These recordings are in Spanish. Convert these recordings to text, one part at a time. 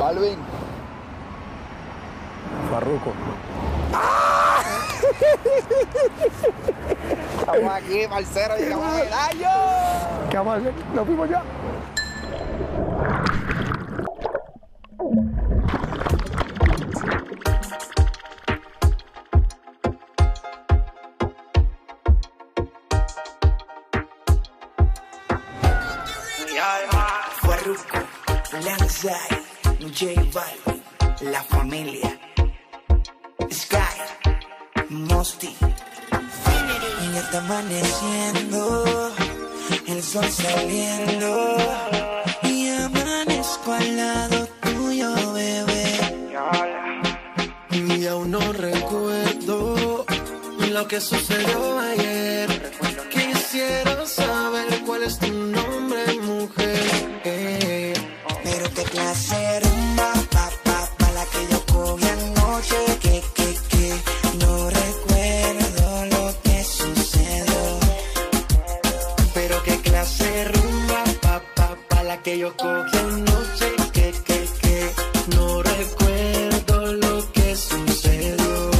Balvin. Farruco. Estamos aquí, parcero, llegamos al año. ¿Qué vamos a hacer? Nos fuimos ya. Farruko, Lanzai, J Balvin, La Familia, Sky, Mosty. Y ya está amaneciendo, el sol saliendo. Y amanezco al lado tuyo, bebé. Y aún no recuerdo lo que sucedió ayer. Quisiera saber cuál es tu nombre, mujer. Que yo cogí anoche. Que, que, que, no recuerdo lo que sucedió.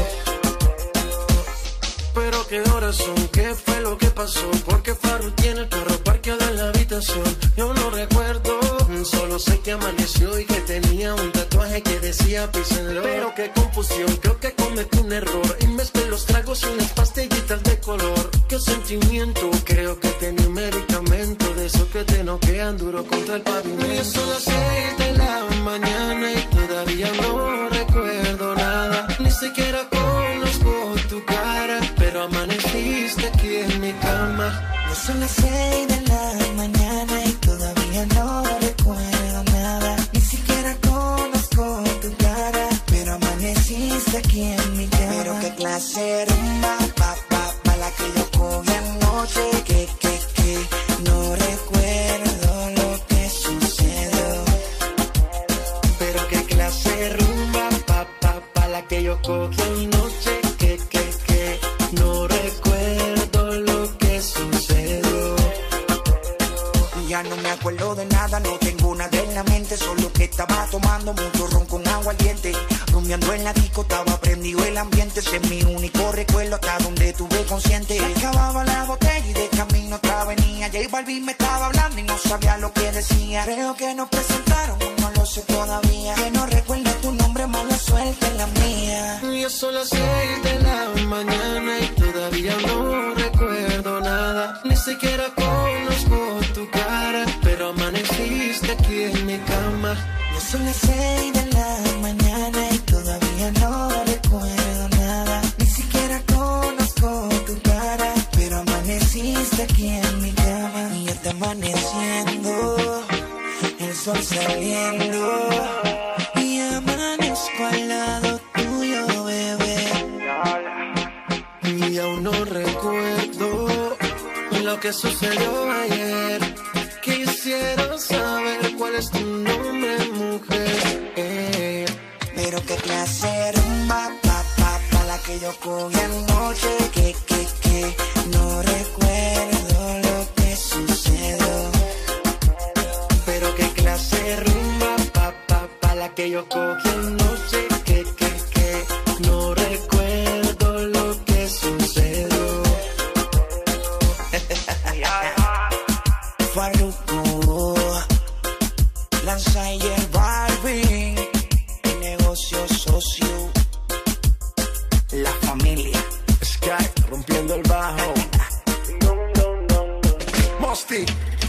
Pero qué horas son, qué fue lo que pasó. Porque Faru tiene el carro parqueado en la habitación. Yo no recuerdo, solo sé que amaneció y que tenía un tatuaje que decía Love. Pero qué confusión, creo que cometí un error. Y mezclé los tragos unas pastillitas de color. Qué sentimiento, creo que tenía un medicamento de que te noquean duro contra el pavimento. Son las seis de la mañana y todavía no recuerdo nada. Ni siquiera conozco tu cara, pero amaneciste aquí en mi cama. Ya son las seis de la Qué de rumba, pa, pa, pa, la que yo cogí anoche. Que, que, que, no recuerdo lo que sucedió. Ya no me acuerdo de nada, no tengo nada en la mente, solo que estaba tomando mucho ron con agua al diente. Rumiando en la disco, estaba prendido el ambiente, ese es mi único recuerdo hasta donde tuve consciente. Se acababa la botella y de camino otra venía. J Balvin me estaba hablando y no sabía lo que decía. Creo que nos presentaron, no sé todavía. Que no recuerdo tu nombre, mala suerte la mía. Ya son las seis de la mañana y todavía no recuerdo nada. Ni siquiera conozco tu cara, pero amaneciste aquí en mi cama. Ya son las seis de la mañana y todavía no recuerdo nada. Ni siquiera conozco tu cara, pero amaneciste aquí en mi cama. Y ya está amaneciendo, sol saliendo. Y amanezco al lado tuyo, bebé. Y aún no recuerdo lo que sucedió ayer. Quisiera saber cuál es tu nombre, mujer. Eh, Pero qué rumba, pa, pa, pa, la que yo cogí anoche. Que, que, que, no recuerdo que yo cogí anoche. Que, que, que, no recuerdo lo que sucedió. Farruko, Lanza y el Barbie, el negocio socio, la familia. Sky rompiendo el bajo. Mosty. Trinity.